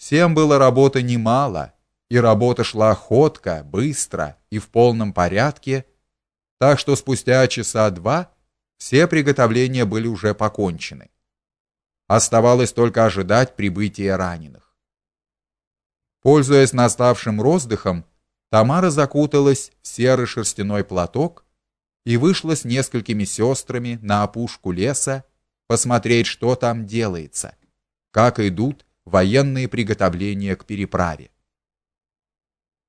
Всем было работы немало, и работа шла ходко, быстро и в полном порядке, так что спустя часа два все приготовления были уже покончены. Оставалось только ожидать прибытия раненых. Пользуясь наставшим роздыхом, Тамара закуталась в серый шерстяной платок и вышла с несколькими сестрами на опушку леса посмотреть, что там делается, как идут военные приготовления к переправе.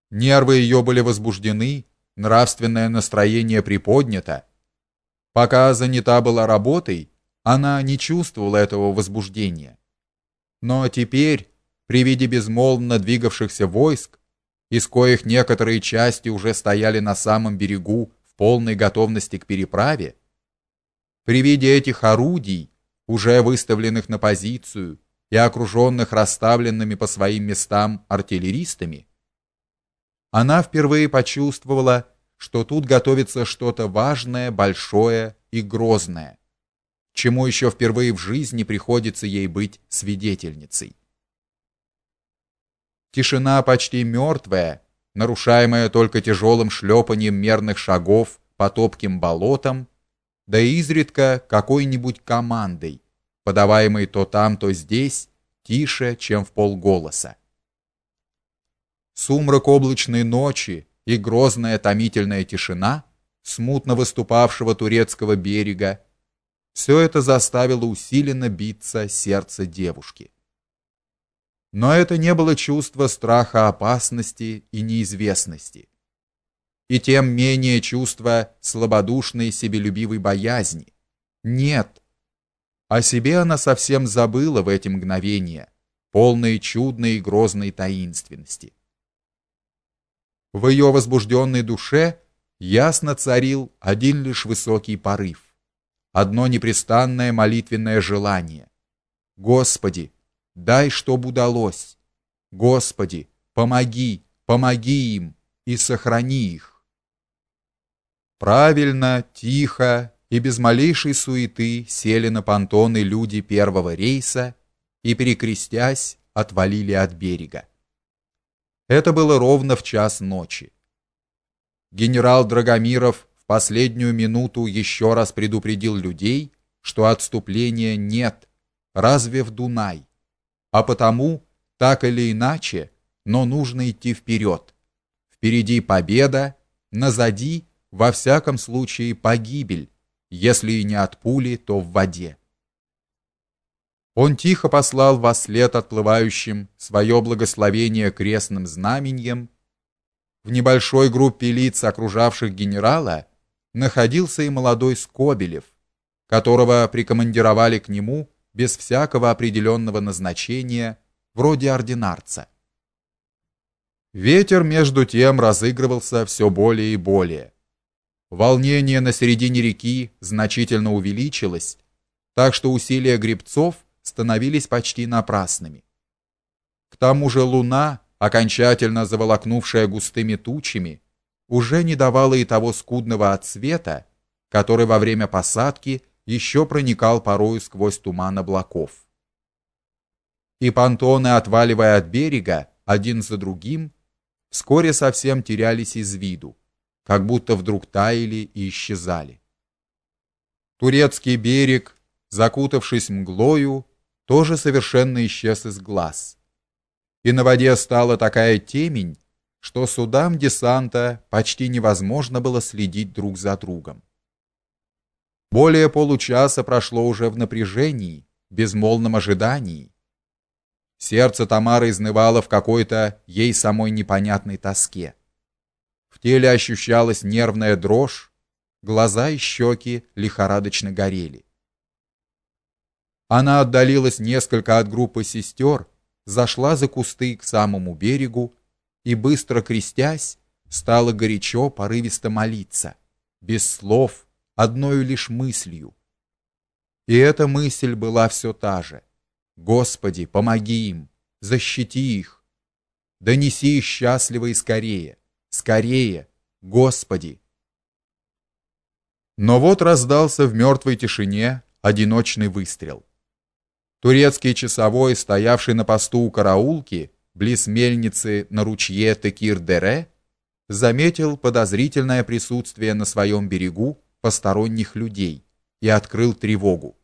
Нервы ее были возбуждены, нравственное настроение приподнято. Пока занята была работой, она не чувствовала этого возбуждения. Но теперь, при виде безмолвно двигавшихся войск, из коих некоторые части уже стояли на самом берегу в полной готовности к переправе, при виде этих орудий, уже выставленных на позицию и окруженных расставленными по своим местам артиллеристами, она впервые почувствовала, что тут готовится что-то важное, большое и грозное, чему еще впервые в жизни приходится ей быть свидетельницей. Тишина почти мертвая, нарушаемая только тяжелым шлепанием мерных шагов по топким болотам, да и изредка какой-нибудь командой, подаваемой то там, то здесь, тише, чем в полголоса. Сумрак облачной ночи и грозная томительная тишина смутно выступавшего турецкого берега все это заставило усиленно биться сердце девушки. Но это не было чувство страха опасности и неизвестности, и тем менее чувство слабодушной себелюбивой боязни. Нет. О себе она совсем забыла в эти мгновения, полные чудной и грозной таинственности. В ее возбужденной душе ясно царил один лишь высокий порыв, одно непрестанное молитвенное желание. Господи, дай, чтоб удалось. Господи, помоги, помоги им и сохрани их. Правильно, тихо и без малейшей суеты сели на понтоны люди первого рейса и перекрестясь отвалили от берега. Это было ровно в час ночи. Генерал Драгомиров в последнюю минуту еще раз предупредил людей, что отступления нет, разве в Дунай. А потому, так или иначе, но нужно идти вперед. Впереди победа, назади, во всяком случае, погибель, если и не от пули, то в воде. Он тихо послал во след отплывающим свое благословение крестным знаменем. В небольшой группе лиц, окружавших генерала, находился и молодой Скобелев, которого прикомандировали к нему без всякого определенного назначения, вроде ординарца. Ветер между тем разыгрывался все более и более. Волнение на середине реки значительно увеличилось, так что усилия гребцов – становились почти напрасными. К тому же луна, окончательно заволокнувшая густыми тучами, уже не давала и того скудного отсвета, который во время посадки еще проникал порою сквозь туман облаков. И понтоны, отваливая от берега один за другим, вскоре совсем терялись из виду, как будто вдруг таяли и исчезали. Турецкий берег, закутавшись мглою, тоже совершенно исчез из глаз. И на воде стала такая темень, что судам десанта почти невозможно было следить друг за другом. Более получаса прошло уже в напряжении, безмолвном ожидании. Сердце Тамары изнывало в какой-то ей самой непонятной тоске. Теле ощущалась нервная дрожь, глаза и щеки лихорадочно горели. Она отдалилась несколько от группы сестер, зашла за кусты к самому берегу и быстро крестясь, стала горячо порывисто молиться, без слов, одной лишь мыслью. И эта мысль была все та же: Господи, помоги им, защити их. Донеси их счастливо и скорее, скорее, Господи. Но вот раздался в мертвой тишине одиночный выстрел. Турецкий часовой, стоявший на посту у караулки, близ мельницы на ручье Текир-Дере, заметил подозрительное присутствие на своем берегу посторонних людей и открыл тревогу.